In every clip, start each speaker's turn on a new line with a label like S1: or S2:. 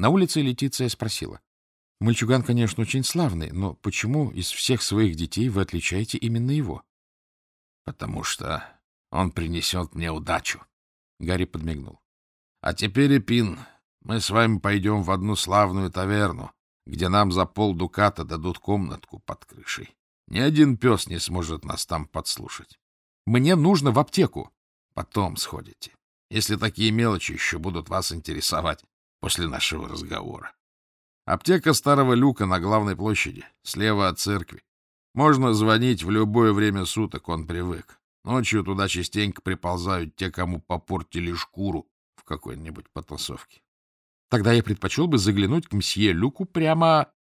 S1: На улице Летиция спросила. — Мальчуган, конечно, очень славный, но почему из всех своих детей вы отличаете именно его?
S2: — Потому что он принесет мне удачу. Гарри подмигнул. — А теперь, Эпин, мы с вами пойдем в одну славную таверну, где нам за полдуката дадут комнатку под крышей. Ни один пес не сможет нас там подслушать.
S1: Мне нужно в аптеку.
S2: Потом сходите, если такие мелочи еще будут вас интересовать после нашего разговора. Аптека Старого Люка на главной площади, слева от церкви. Можно звонить в любое время суток, он привык. Ночью туда частенько приползают те, кому попортили шкуру в какой-нибудь потасовке.
S1: Тогда я предпочел бы заглянуть к мсье Люку прямо...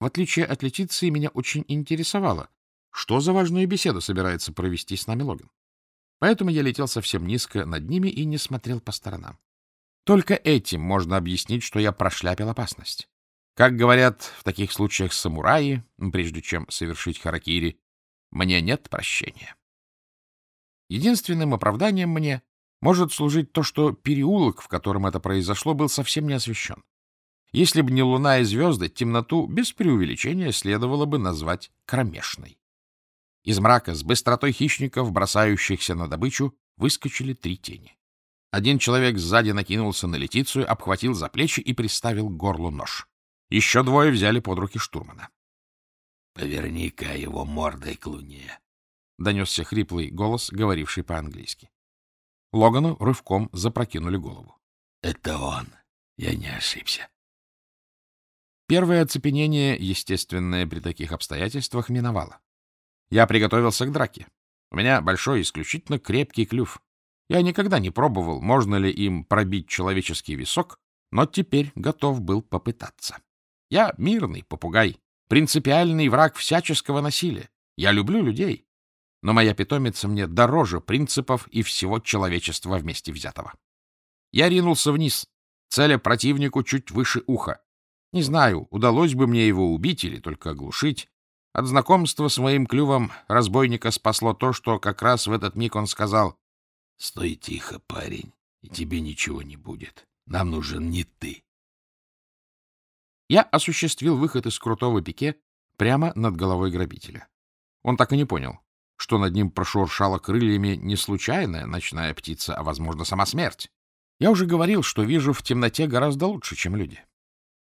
S1: В отличие от Летиции, меня очень интересовало, что за важную беседу собирается провести с нами Логан. Поэтому я летел совсем низко над ними и не смотрел по сторонам. Только этим можно объяснить, что я прошляпил опасность. Как говорят в таких случаях самураи, прежде чем совершить харакири, мне нет прощения. Единственным оправданием мне может служить то, что переулок, в котором это произошло, был совсем не освещен. Если бы не луна и звезды, темноту без преувеличения следовало бы назвать кромешной. Из мрака с быстротой хищников, бросающихся на добычу, выскочили три тени. Один человек сзади накинулся на Летицию, обхватил за плечи и приставил к горлу нож. Еще двое взяли под руки штурмана.
S3: — Поверни-ка его мордой к луне, —
S1: донесся хриплый голос, говоривший по-английски. Логану рывком запрокинули голову.
S3: — Это он. Я не ошибся.
S1: Первое оцепенение, естественное при таких обстоятельствах, миновало. Я приготовился к драке. У меня большой, исключительно крепкий клюв. Я никогда не пробовал, можно ли им пробить человеческий висок, но теперь готов был попытаться. Я мирный попугай, принципиальный враг всяческого насилия. Я люблю людей, но моя питомица мне дороже принципов и всего человечества вместе взятого. Я ринулся вниз, целя противнику чуть выше уха. Не знаю, удалось бы мне его убить или только оглушить. От знакомства с моим клювом разбойника спасло то, что как раз в этот миг он сказал —
S3: Стой тихо, парень, и тебе ничего не будет. Нам нужен не ты.
S1: Я осуществил выход из крутого пике прямо над головой грабителя. Он так и не понял, что над ним прошуршала крыльями не случайная ночная птица, а, возможно, сама смерть. Я уже говорил, что вижу в темноте гораздо лучше, чем люди.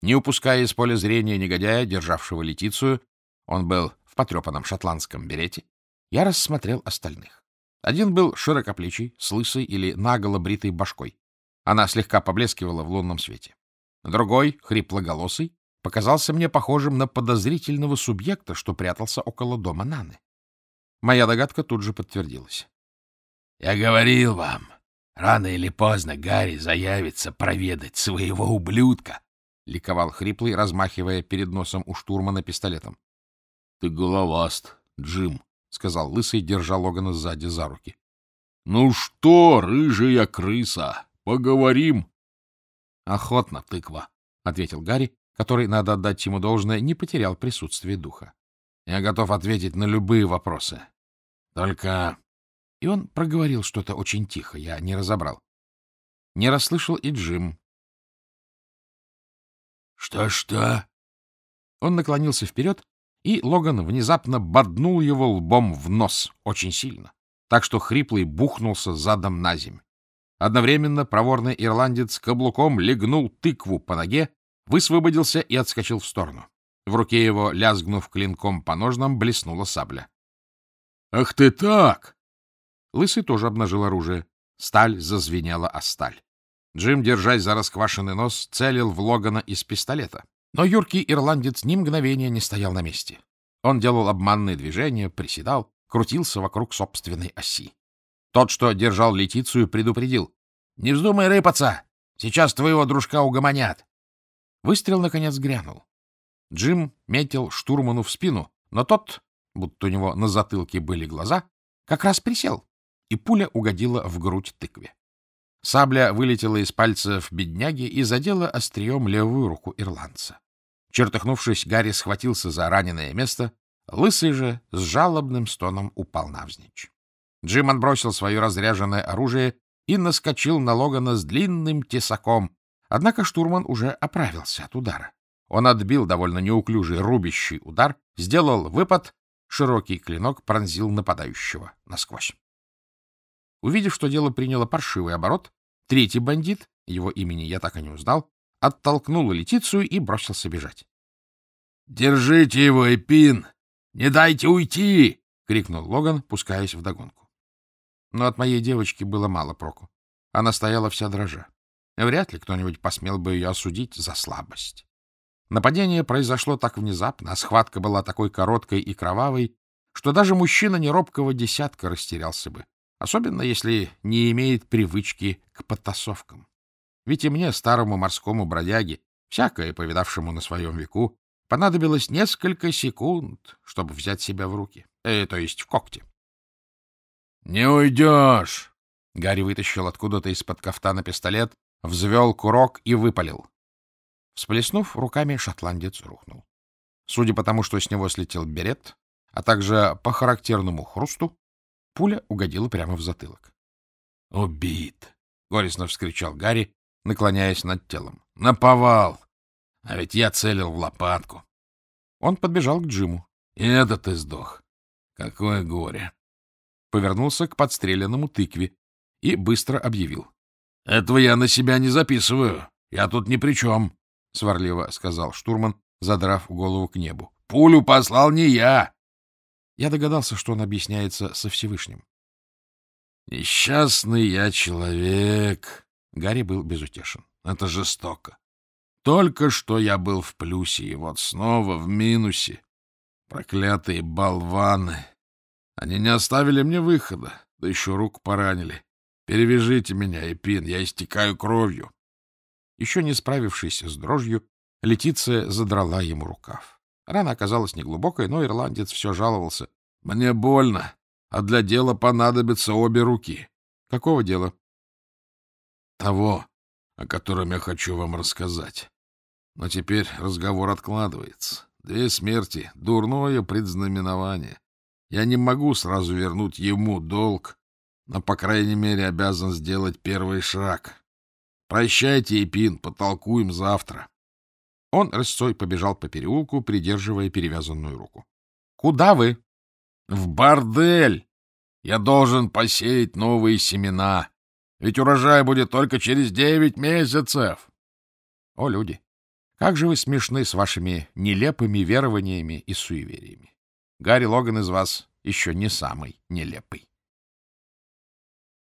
S1: Не упуская из поля зрения негодяя, державшего летицию, он был в потрепанном шотландском берете, я рассмотрел остальных. Один был широкоплечий, с лысой или наголо бритой башкой. Она слегка поблескивала в лунном свете. Другой, хриплоголосый, показался мне похожим на подозрительного субъекта, что прятался около дома Наны. Моя догадка тут же подтвердилась.
S3: — Я говорил вам, рано или поздно Гарри заявится проведать своего ублюдка, — ликовал хриплый, размахивая перед носом у штурмана пистолетом.
S2: — Ты головаст, Джим, — сказал лысый, держа Логана сзади за руки. — Ну что, рыжая крыса, поговорим?
S1: — Охотно, тыква, — ответил Гарри, который, надо отдать ему должное, не потерял присутствие духа. — Я готов ответить на любые вопросы. Только... И он проговорил что-то очень тихо, я не разобрал. Не расслышал и Джим.
S3: «Что-что?»
S1: Он наклонился вперед, и Логан внезапно боднул его лбом в нос очень сильно, так что хриплый бухнулся задом на земь. Одновременно проворный ирландец каблуком легнул тыкву по ноге, высвободился и отскочил в сторону. В руке его, лязгнув клинком по ножнам, блеснула сабля.
S2: «Ах ты так!»
S1: Лысый тоже обнажил оружие. Сталь зазвенела о сталь. Джим, держась за расквашенный нос, целил в Логана из пистолета. Но юркий ирландец ни мгновения не стоял на месте. Он делал обманные движения, приседал, крутился вокруг собственной оси. Тот, что держал Летицию, предупредил. — Не вздумай рыпаться! Сейчас твоего дружка угомонят! Выстрел, наконец, грянул. Джим метил штурману в спину, но тот будто у него на затылке были глаза, как раз присел, и пуля угодила в грудь тыкве. Сабля вылетела из пальцев бедняги и задела острием левую руку ирландца. Чертыхнувшись, Гарри схватился за раненое место, лысый же с жалобным стоном упал навзничь. Джим отбросил свое разряженное оружие и наскочил на Логана с длинным тесаком, Однако штурман уже оправился от удара. Он отбил довольно неуклюжий рубящий удар, сделал выпад, широкий клинок пронзил нападающего насквозь. Увидев, что дело приняло паршивый оборот, третий бандит, его имени я так и не узнал, оттолкнул Летицию и бросился бежать.
S2: — Держите его, Эпин! Не дайте уйти! — крикнул Логан, пускаясь вдогонку.
S1: Но от моей девочки было мало проку. Она стояла вся дрожа. Вряд ли кто-нибудь посмел бы ее осудить за слабость. Нападение произошло так внезапно, а схватка была такой короткой и кровавой, что даже мужчина неробкого десятка растерялся бы, особенно если не имеет привычки к подтасовкам. Ведь и мне, старому морскому бродяге, всякое повидавшему на своем веку, понадобилось несколько секунд, чтобы взять себя в руки, э, то есть в когти.
S2: — Не уйдешь!
S1: Гарри вытащил откуда-то из-под кафтана пистолет, взвел курок и выпалил. Всплеснув руками, шотландец рухнул. Судя по тому, что с него слетел берет, а также по характерному хрусту, пуля угодила прямо в затылок.
S2: «Убит!» — горестно вскричал Гарри, наклоняясь над телом. «Наповал! А ведь я целил в лопатку!»
S1: Он подбежал к Джиму.
S2: «И это ты сдох! Какое горе!»
S1: Повернулся к подстреленному тыкве и быстро объявил.
S2: «Этого я на себя не записываю. Я тут ни при чем!»
S1: — сварливо сказал штурман, задрав голову к небу.
S2: — Пулю послал не я!
S1: Я догадался, что он объясняется со Всевышним.
S2: — Несчастный я человек!
S1: Гарри был безутешен.
S2: — Это жестоко. Только что я был в плюсе, и вот снова в минусе. Проклятые болваны! Они не оставили мне выхода, да еще руку поранили. Перевяжите меня, Эпин, я истекаю кровью.
S1: Еще не справившись с дрожью, Летиция задрала ему рукав. Рана оказалась неглубокой, но ирландец все жаловался.
S2: — Мне больно, а для дела понадобятся обе руки.
S1: — Какого дела?
S2: — Того, о котором я хочу вам рассказать. Но теперь разговор откладывается. Две смерти — дурное предзнаменование. Я не могу сразу вернуть ему долг, но, по крайней мере, обязан сделать первый шаг. Прощайте, Эпин, потолкуем завтра.
S1: Он рысцой побежал по переулку, придерживая перевязанную руку. — Куда вы?
S2: — В бордель! Я должен посеять новые семена, ведь урожай будет только через девять месяцев.
S1: — О, люди! Как же вы смешны с вашими нелепыми верованиями и суевериями. Гарри Логан из вас еще не самый нелепый.